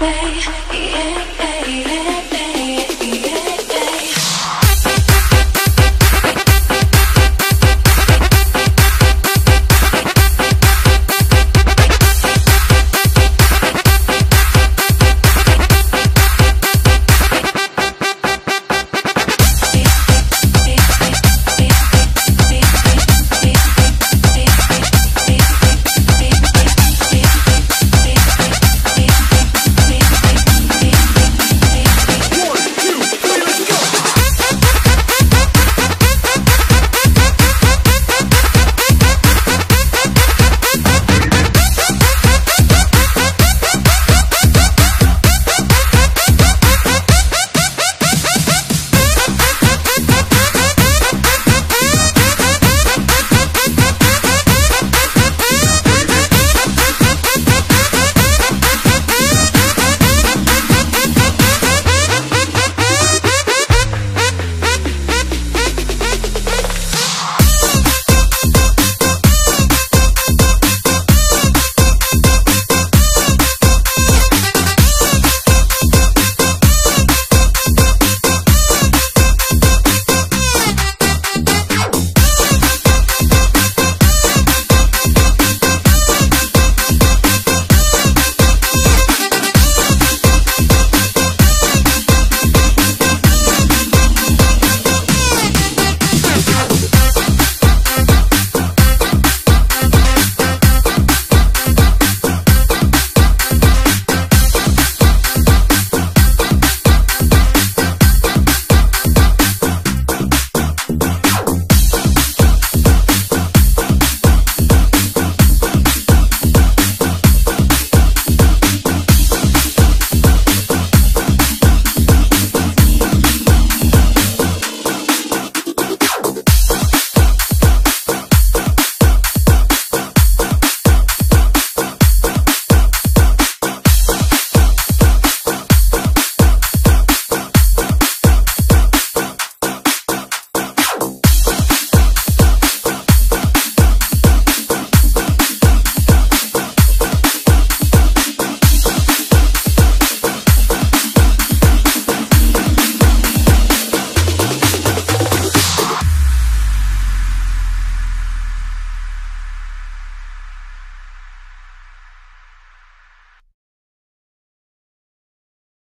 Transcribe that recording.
away.